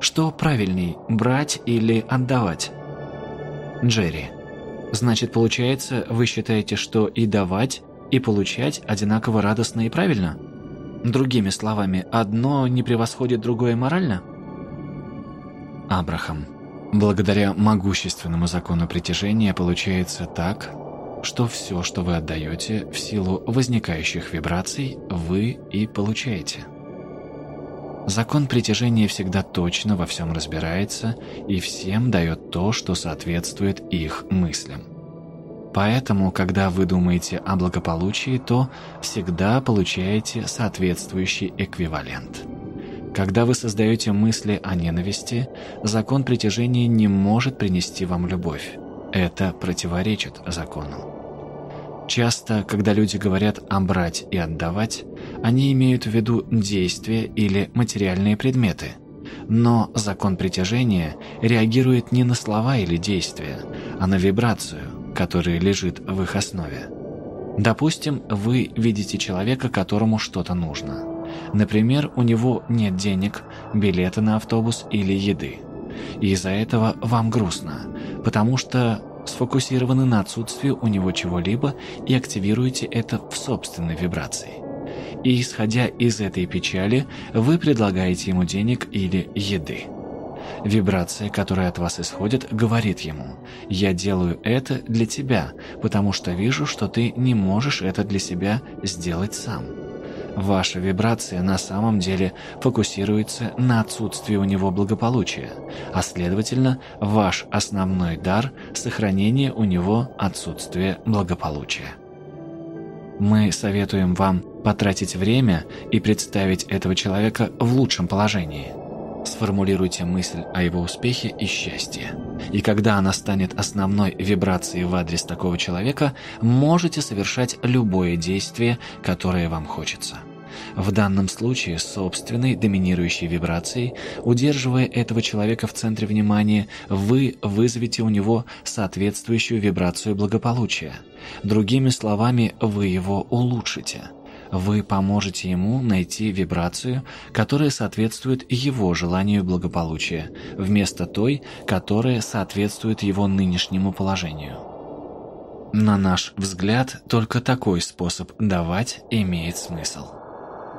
Что правильней, брать или отдавать? Джерри. Значит, получается, вы считаете, что и давать, и получать одинаково радостно и правильно? Другими словами, одно не превосходит другое морально? Абрахам. Благодаря могущественному закону притяжения получается так, что все, что вы отдаете, в силу возникающих вибраций, вы и получаете. Закон притяжения всегда точно во всем разбирается и всем дает то, что соответствует их мыслям. Поэтому, когда вы думаете о благополучии, то всегда получаете соответствующий эквивалент. Когда вы создаете мысли о ненависти, закон притяжения не может принести вам любовь. Это противоречит закону. Часто, когда люди говорят о «брать» и «отдавать», они имеют в виду действия или материальные предметы. Но закон притяжения реагирует не на слова или действия, а на вибрацию, которая лежит в их основе. Допустим, вы видите человека, которому что-то нужно. Например, у него нет денег, билета на автобус или еды. И из-за этого вам грустно, потому что сфокусированы на отсутствии у него чего-либо и активируете это в собственной вибрации. И исходя из этой печали, вы предлагаете ему денег или еды. Вибрация, которая от вас исходит, говорит ему «Я делаю это для тебя, потому что вижу, что ты не можешь это для себя сделать сам». Ваша вибрация на самом деле фокусируется на отсутствии у него благополучия, а следовательно, ваш основной дар – сохранение у него отсутствия благополучия. Мы советуем вам потратить время и представить этого человека в лучшем положении. Сформулируйте мысль о его успехе и счастье. И когда она станет основной вибрацией в адрес такого человека, можете совершать любое действие, которое вам хочется. В данном случае собственной доминирующей вибрацией, удерживая этого человека в центре внимания, вы вызовете у него соответствующую вибрацию благополучия. Другими словами, вы его улучшите. Вы поможете ему найти вибрацию, которая соответствует его желанию благополучия, вместо той, которая соответствует его нынешнему положению. На наш взгляд, только такой способ давать имеет смысл.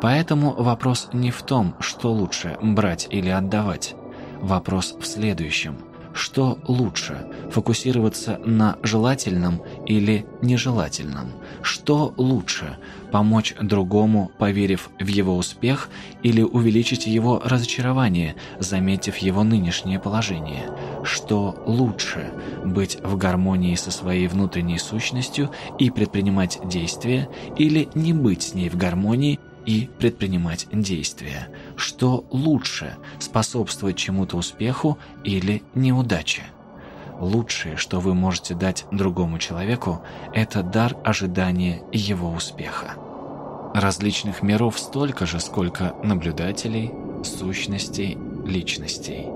Поэтому вопрос не в том, что лучше – брать или отдавать. Вопрос в следующем. Что лучше – фокусироваться на желательном или нежелательном? Что лучше – помочь другому, поверив в его успех, или увеличить его разочарование, заметив его нынешнее положение? Что лучше – быть в гармонии со своей внутренней сущностью и предпринимать действия, или не быть с ней в гармонии – и предпринимать действия. Что лучше – способствовать чему-то успеху или неудаче? Лучшее, что вы можете дать другому человеку, это дар ожидания его успеха. Различных миров столько же, сколько наблюдателей, сущностей, личностей.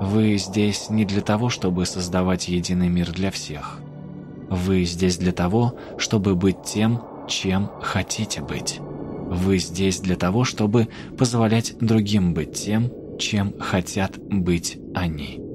Вы здесь не для того, чтобы создавать единый мир для всех. Вы здесь для того, чтобы быть тем, чем хотите быть. Вы здесь для того, чтобы позволять другим быть тем, чем хотят быть они.